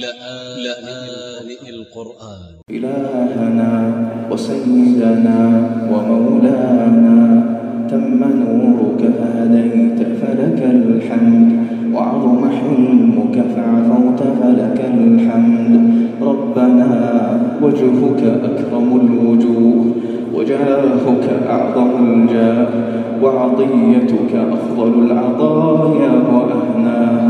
لآن القرآن. إلهنا وسيدنا ومولانا تم نورك فهديت فلك الحمد وعظم حلمك فعفوت فلك الحمد. ربنا وجهك أكرم الوجوه وجاهك أعظم الجاه وعطيتك أفضل العطايا وأهناها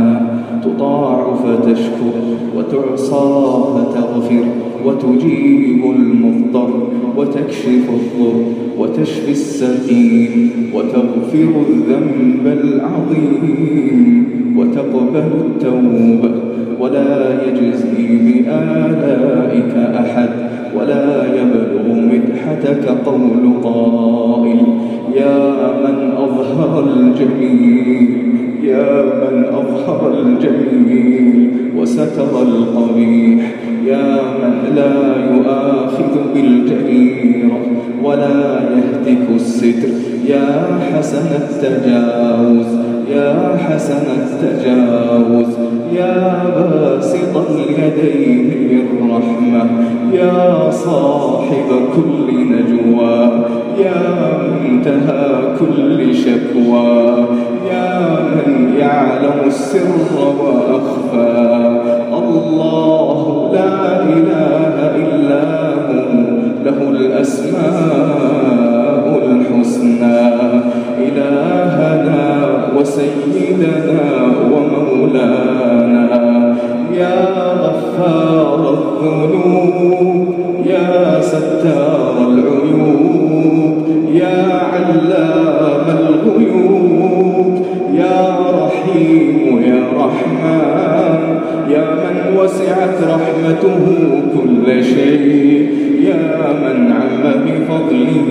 تطاع فتشكر وتعصى فتغفر وتجيب المضطر وتكشف الضر وتشفي السقيم وتغفر الذنب العظيم وتقبل التوبة ولا يجزي بآلائك أحد ولا يبلغ مدحتك قول قائل يا من أظهر الجميل يا من أظهر الجميل وستر القبيح يا من لا يؤاخذ بالجريرة ولا يهتك الستر يا حسن التجاوز يا حسن التجاوز. يا باسط اليدين بالرحمة يا صاحب كل نجوى يا منتهى كل شكوى يا من يعلم السر وأخفى. الله لا إله إلا هو له الأسماء الحسنى. إلهنا وسيدنا غفار الذنوب يا ستار العيوب يا علام الغيوب يا رحيم يا رحمن يا من وسعت رحمته كل شيء يا من عم بفضله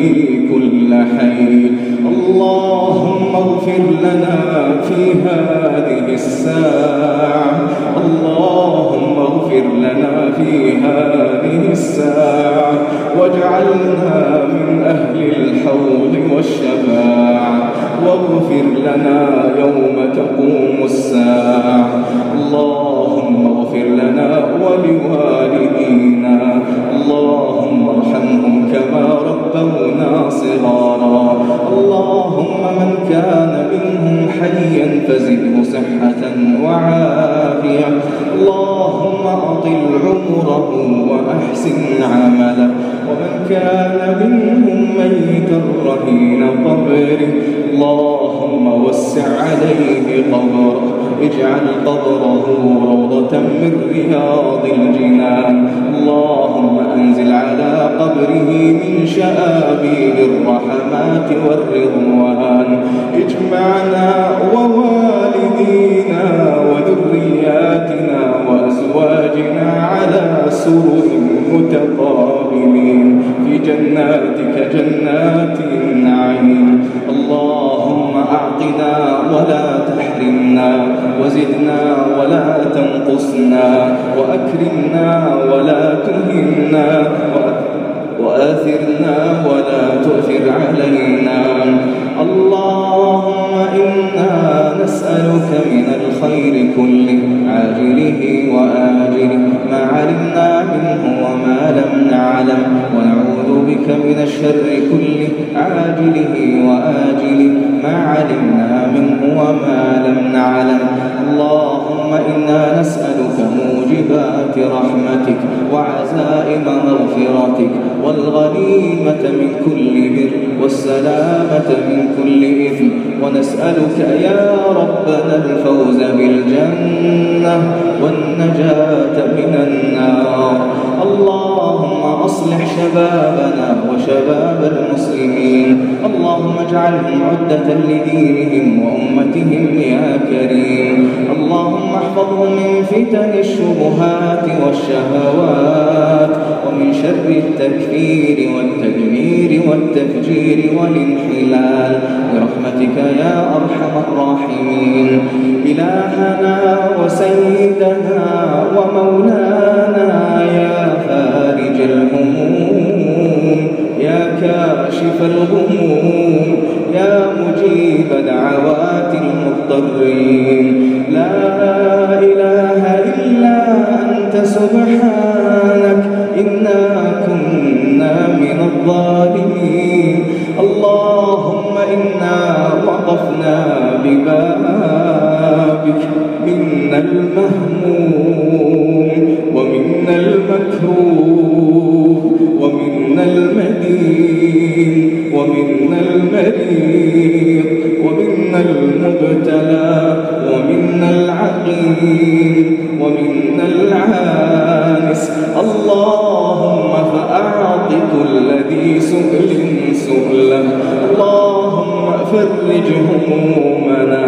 كل حي. اللهم اغفر لنا في هذه الساعة اللهم اغفر لنا في هذه الساعة واجعلنا من أهل الحوض والشفاعة واغفر لنا يوم تقوم الساعة اللهم اغفر لنا ولوالدينا اللهم ارحمهم كما ربونا صغارا اللهم من كان منهم حيا فزده صحة وعافية اللهم أطل عمره وأحسن عمله ومن كان منهم ميتا رهين قبره اللهم وسع عليه قبره اجعل قبره روضة من رياض الجنان. اللهم أنزل على قبره من شآبيب الرحمات والرضوان. اجمعنا متقابلين في جناتك جنات النعيم. اللهم أعطنا ولا تحرمنا وزدنا ولا تنقصنا وأكرمنا ولا تهنا وآثرنا ولا تؤثر علينا. اللهم إنا نسألك من الخير كله عاجله وآجله. ما علمنا منه لم نعلم ونعوذ بك من الشر كله عاجله وآجله. ما علمنا منه وما لم نعلم. اللهم إنا نسألك موجبات رحمتك وعزائم مغفرتك والغنيمة من كل بر والسلامة من كل إثم. ونسألك يا ربنا الفوز بالجنة والنجاة من النار. اللهم أصلح شبابنا وشباب المسلمين. اللهم اجعلهم عدة لدينهم وأمتهم يا كريم. اللهم احفظهم من فتن الشبهات والشهوات ومن شر التكفير والتدمير والتفجير والانحلال. برحمتك يا أرحم الراحمين. إلهنا وسيدنا ومولانا يا فارج الهموم. يا كاشف الغموم يا مجيب دعوات المضطرين. لا إله إلا أنت سبحانك إنا كنا من الظالمين. اللهم فرج همومنا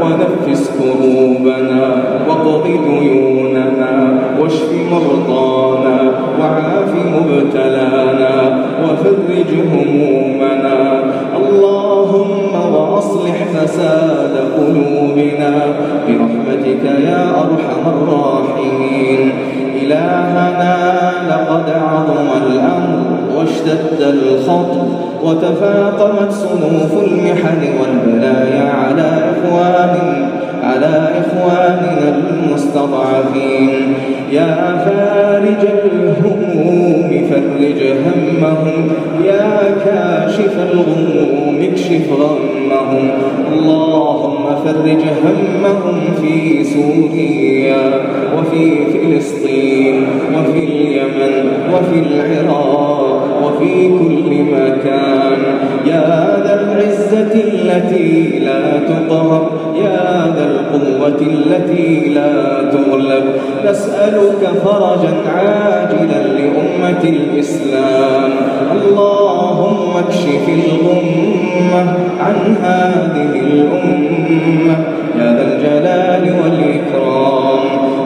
ونفس كروبنا واقض ديوننا واشف مرضانا وعاف مبتلانا وفرج همومنا فساد قلوبنا. برحمتك يا أرحم الراحمين. إلهنا لقد عظم الأمر واشتد الخطر وتفاقمت صنوف المحن والبلايا على إخوان على إخواننا المستضعفين. يا فارج الهموم فرج همهم يا كاشف الغموم اكشف غمهم. اللهم فرج همهم في سوريا وفي فلسطين وفي اليمن وفي العراق وفي كل مكان. يا ذا العزة التي لا تقهر يا ذا القوة التي لا تغلب. نسألك فرجا عاجلا لأمة الإسلام. اللهم اكشف الغمة عن هذه الأمة. يا ذا الجلال والإكرام.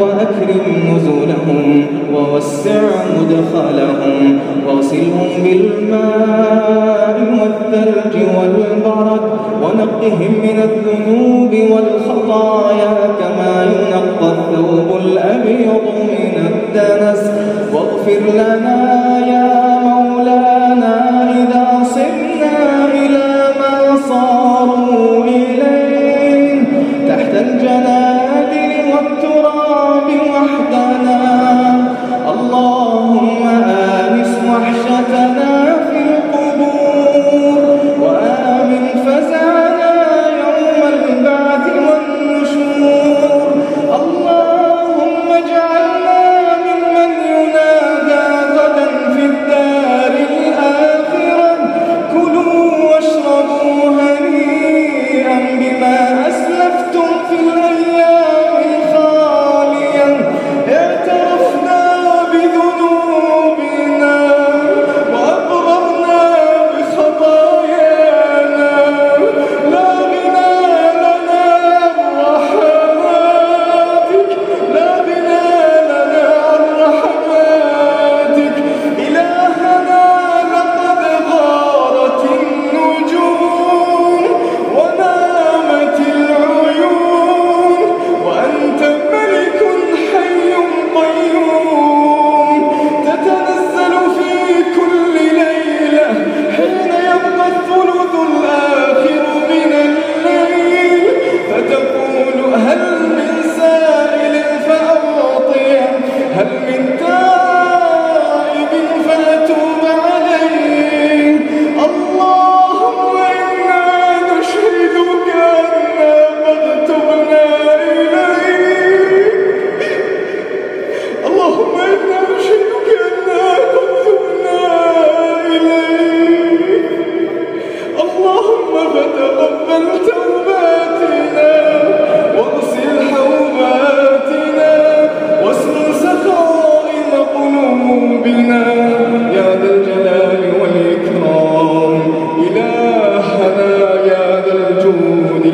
وأكرم نزلهم ووسع مدخلهم واغسلهم بالماء والثلج والبرد ونقهم من الذنوب والخطايا كما ينقى الثوب الأبيض من الدنس واغفر لنا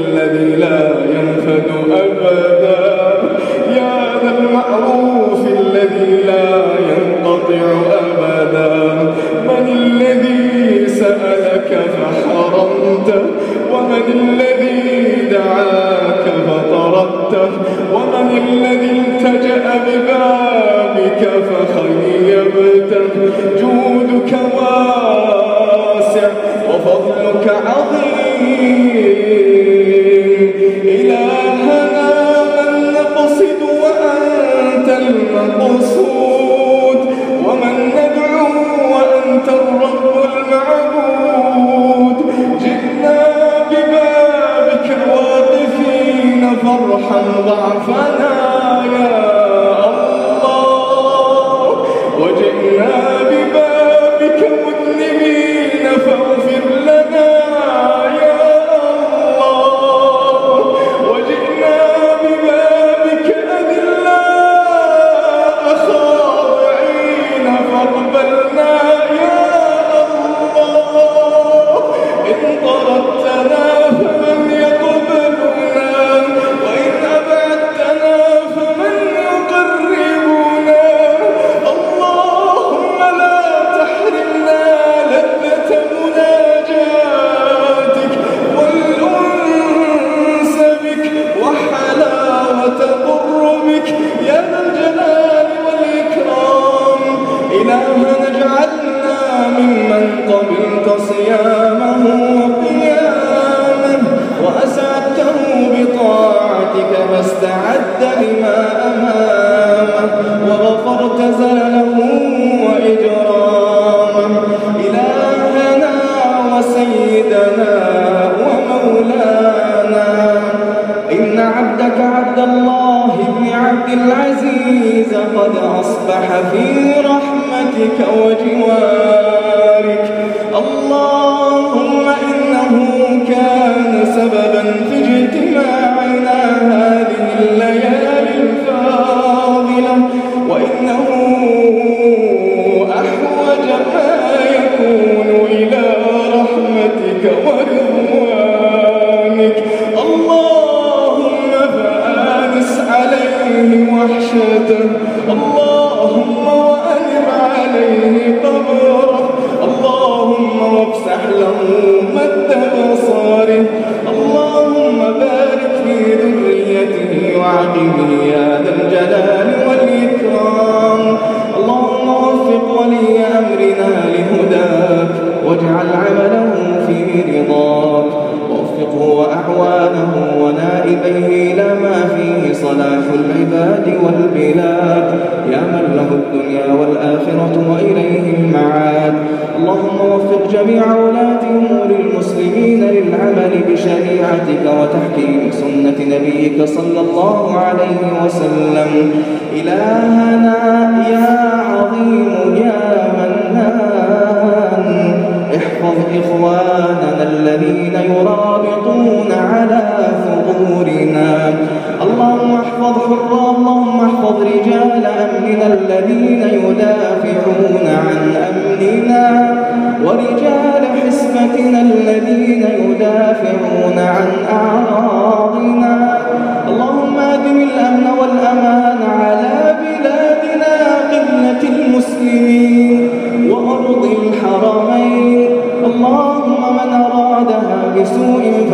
الذي لا إن عبدك عبد الله بن عبد العزيز قد أصبح في رحمتك وجوارك. اللهم إنه كان سببا في اجتماعنا هذه وحشته اللهم وأنر عليه قبره. اللهم وافسح له صلاح العباد والبلاد. يا من له الدنيا والآخرة وإليه المعاد. اللهم وفق جميع ولاة أمور المسلمين للعمل بشريعتك وتحكيم سنة نبيك صلى الله عليه وسلم. إلهنا يا عظيم يا احفظ إخواننا الذين يرابطون على ثغورنا. اللهم احفظ حر اللهم احفظ رجال أمننا الذين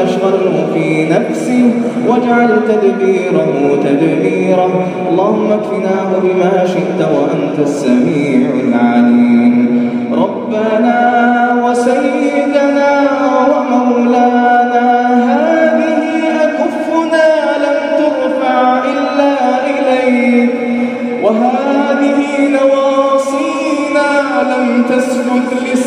فاشغله في نفسه واجعل تدبيره تدميره اللهم اكفناه بما شئت وأنت السميع العليم. ربنا وسيدنا ومولانا هذه أكفنا لم ترفع إلا إليك. وهذه نواصينا لم تسجد لسواك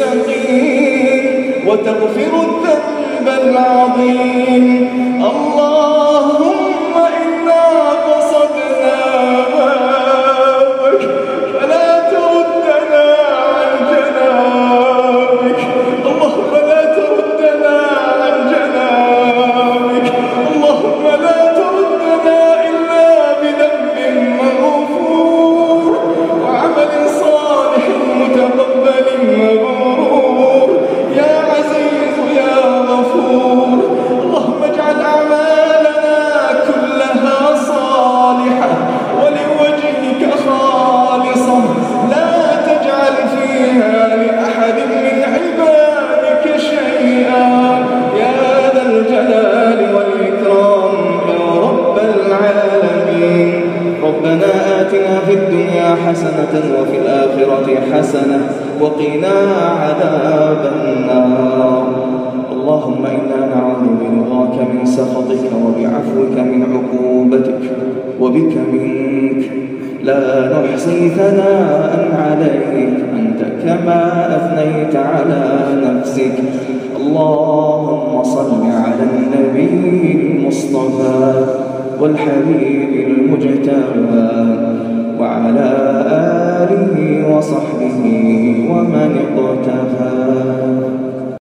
السقيم وتغفر الذنب العظيم. اللهم إنا من سخطك وبعفوك من عقوبتك وبك منك. لا نحصي ثناء عليك أنت كما أثنيت على نفسك. اللهم صل على النبي المصطفى والحبيب المجتبى وعلى آله وصحبه ومن اقتفى.